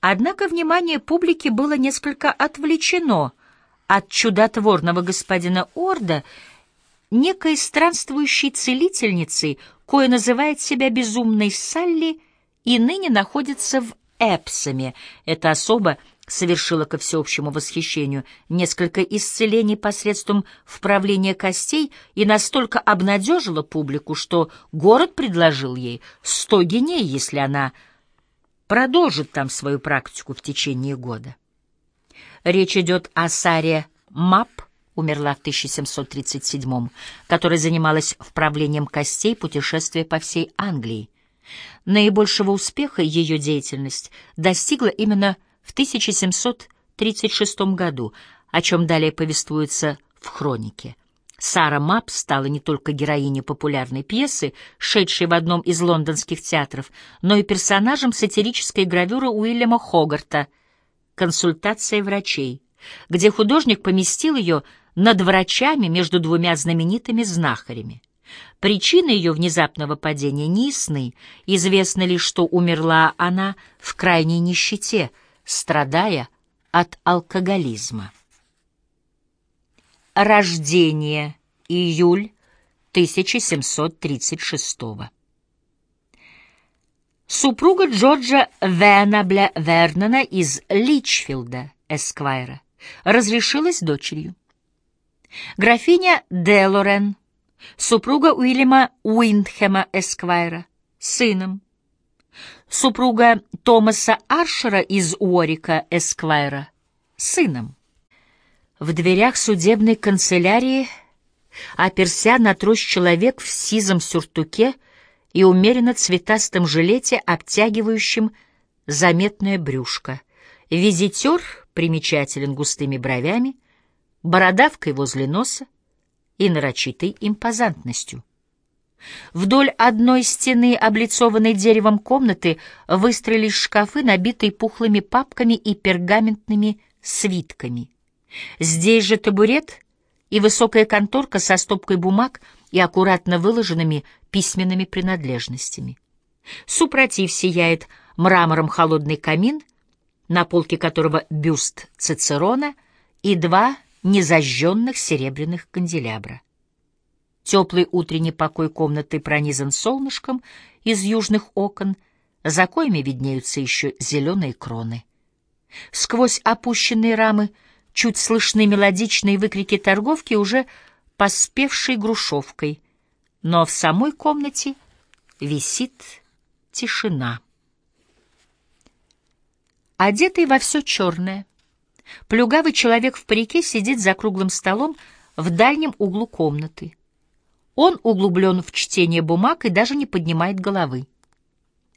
Однако внимание публики было несколько отвлечено от чудотворного господина Орда, некой странствующей целительницей, кое называет себя безумной Салли и ныне находится в Эпсоме. Эта особа совершила ко всеобщему восхищению несколько исцелений посредством вправления костей и настолько обнадежила публику, что город предложил ей сто геней, если она продолжит там свою практику в течение года. Речь идет о Саре Мап, умерла в 1737 которая занималась вправлением костей, путешествуя по всей Англии. Наибольшего успеха ее деятельность достигла именно в 1736 году, о чем далее повествуется в хронике. Сара Мап стала не только героиней популярной пьесы, шедшей в одном из лондонских театров, но и персонажем сатирической гравюры Уильяма Хогарта «Консультация врачей», где художник поместил ее над врачами между двумя знаменитыми знахарями. Причины ее внезапного падения не ясны, известно лишь, что умерла она в крайней нищете, страдая от алкоголизма. Рождение. Июль 1736 Супруга Джорджа Венабля Вернона из Личфилда, Эсквайра, разрешилась дочерью. Графиня Делорен, супруга Уильяма Уиндхема Эсквайра, сыном. Супруга Томаса Аршера из Уорика Эсквайра, сыном. В дверях судебной канцелярии оперся на трость человек в сизом сюртуке и умеренно цветастом жилете, обтягивающем заметное брюшко. Визитер примечателен густыми бровями, бородавкой возле носа и нарочитой импозантностью. Вдоль одной стены, облицованной деревом комнаты, выстроились шкафы, набитые пухлыми папками и пергаментными свитками. Здесь же табурет и высокая конторка со стопкой бумаг и аккуратно выложенными письменными принадлежностями. Супротив сияет мрамором холодный камин, на полке которого бюст Цицерона и два незажженных серебряных канделябра. Теплый утренний покой комнаты пронизан солнышком из южных окон, за коями виднеются еще зеленые кроны. Сквозь опущенные рамы — чуть слышны мелодичные выкрики торговки, уже поспевшей грушевкой, но в самой комнате висит тишина. Одетый во все черное, плюгавый человек в парике сидит за круглым столом в дальнем углу комнаты. Он углублен в чтение бумаг и даже не поднимает головы.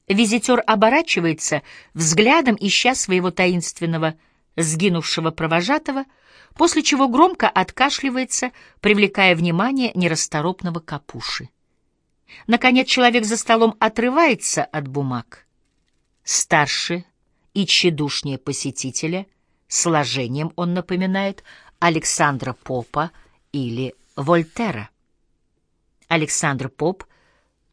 Визитер оборачивается, взглядом ища своего таинственного сгинувшего провожатого, после чего громко откашливается, привлекая внимание нерасторопного капуши. Наконец человек за столом отрывается от бумаг. Старше и тщедушнее посетителя, сложением он напоминает Александра Попа или Вольтера. Александр Поп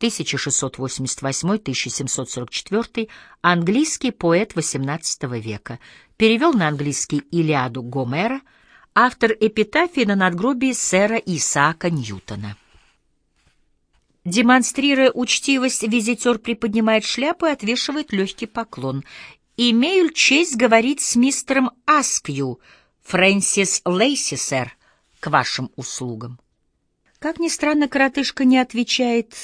1688-1744, английский поэт XVIII века, перевел на английский Илиаду Гомера, автор эпитафии на надгробии сэра Исаака Ньютона. Демонстрируя учтивость, визитер приподнимает шляпу и отвешивает легкий поклон. «Имею честь говорить с мистером Аскью, Фрэнсис Лейси, сэр, к вашим услугам». Как ни странно, коротышка не отвечает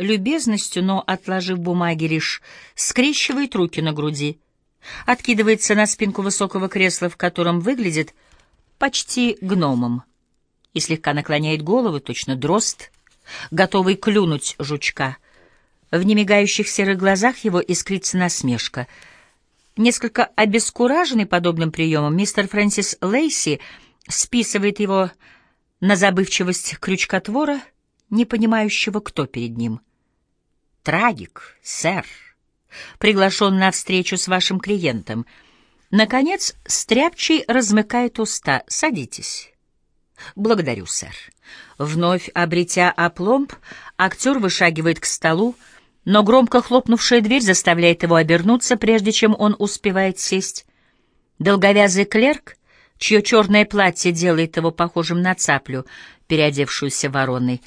любезностью, но, отложив бумаги, лишь скрещивает руки на груди, откидывается на спинку высокого кресла, в котором выглядит почти гномом, и слегка наклоняет голову, точно дрозд, готовый клюнуть жучка. В немигающих серых глазах его искрится насмешка. Несколько обескураженный подобным приемом, мистер Фрэнсис Лейси списывает его на забывчивость крючкотвора, не понимающего, кто перед ним — Трагик, сэр. Приглашен на встречу с вашим клиентом. Наконец, Стряпчий размыкает уста. Садитесь. Благодарю, сэр. Вновь обретя опломб, актер вышагивает к столу, Но громко хлопнувшая дверь заставляет его обернуться, прежде чем он успевает сесть. Долговязый клерк, чье черное платье делает его похожим на цаплю, переодевшуюся вороной,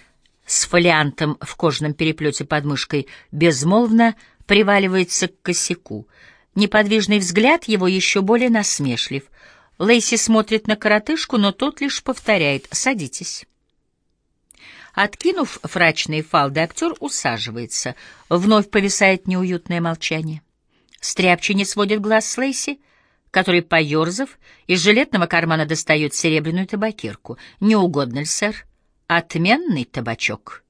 с фолиантом в кожаном переплете под мышкой, безмолвно приваливается к косяку. Неподвижный взгляд его еще более насмешлив. Лейси смотрит на коротышку, но тот лишь повторяет «садитесь». Откинув фрачные фалды, актер усаживается. Вновь повисает неуютное молчание. Стряпчий не сводит глаз с Лейси, который, поерзав, из жилетного кармана достает серебряную табакерку. «Не угодно ли, сэр? Отменный табачок».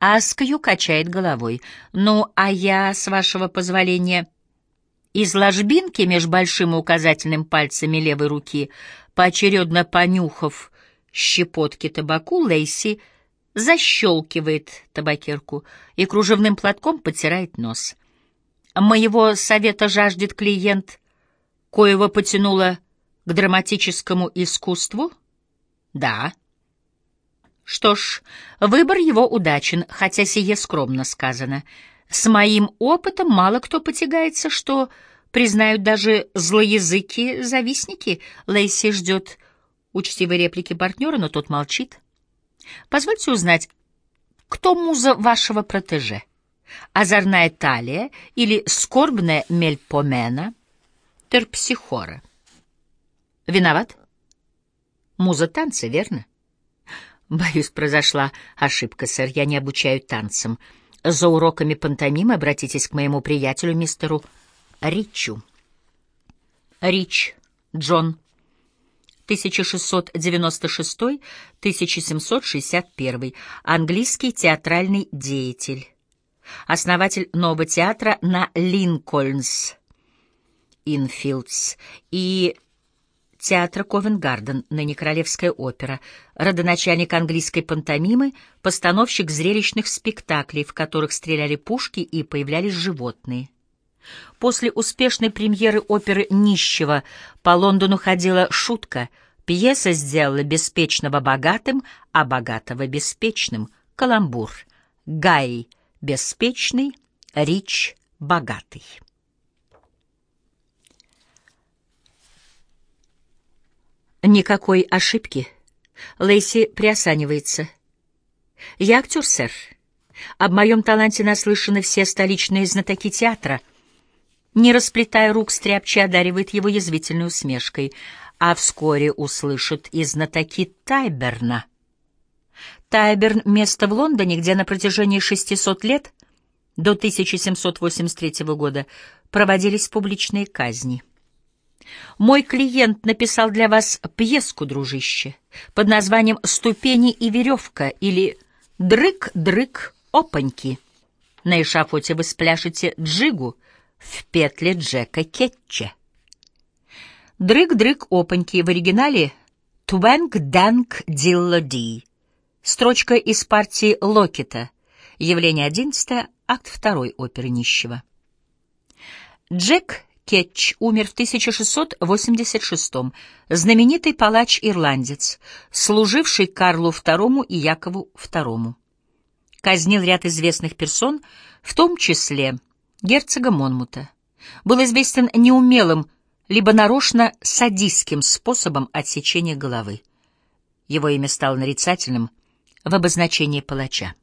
Аскью качает головой. «Ну, а я, с вашего позволения...» Из ложбинки меж большим и указательным пальцами левой руки, поочередно понюхав щепотки табаку, Лейси защелкивает табакерку и кружевным платком потирает нос. Моего совета жаждет клиент, коего потянуло к драматическому искусству? Да. Что ж, выбор его удачен, хотя сие скромно сказано — с моим опытом мало кто потягается, что признают даже злоязыки завистники. Лейси ждет учтивой реплики партнера, но тот молчит. Позвольте узнать, кто муза вашего протеже? Озорная талия или скорбная мельпомена терпсихора? Виноват? Муза танца, верно? Боюсь, произошла ошибка, сэр. Я не обучаю танцам. За уроками пантомимы обратитесь к моему приятелю, мистеру Ричу. Рич Джон, 1696-1761, английский театральный деятель, основатель нового театра на Линкольнс, Инфилдс и театра Ковенгарден, ныне Королевская опера, родоначальник английской пантомимы, постановщик зрелищных спектаклей, в которых стреляли пушки и появлялись животные. После успешной премьеры оперы «Нищего» по Лондону ходила шутка. Пьеса сделала беспечного богатым, а богатого беспечным. Каламбур. Гай — беспечный, Рич — богатый. Никакой ошибки. Лейси приосанивается. Я актер, сэр. Об моем таланте наслышаны все столичные знатоки театра. Не расплетая рук, стряпча одаривает его язвительной усмешкой, а вскоре услышат и знатоки Тайберна. Тайберн — место в Лондоне, где на протяжении 600 лет, до 1783 года, проводились публичные казни. Мой клиент написал для вас пьеску, дружище, под названием «Ступени и веревка» или «Дрык-дрык опаньки». На эшафоте вы спляшете джигу в петле Джека Кетча. «Дрык-дрык опаньки» в оригинале «Твэнк-дэнк дилла-ди». Строчка из партии Локета. Явление 11, акт 2 оперы нищего. Джек Кетч умер в 1686-м, знаменитый палач-ирландец, служивший Карлу II и Якову II. Казнил ряд известных персон, в том числе герцога Монмута. Был известен неумелым, либо нарочно садистским способом отсечения головы. Его имя стало нарицательным в обозначении палача.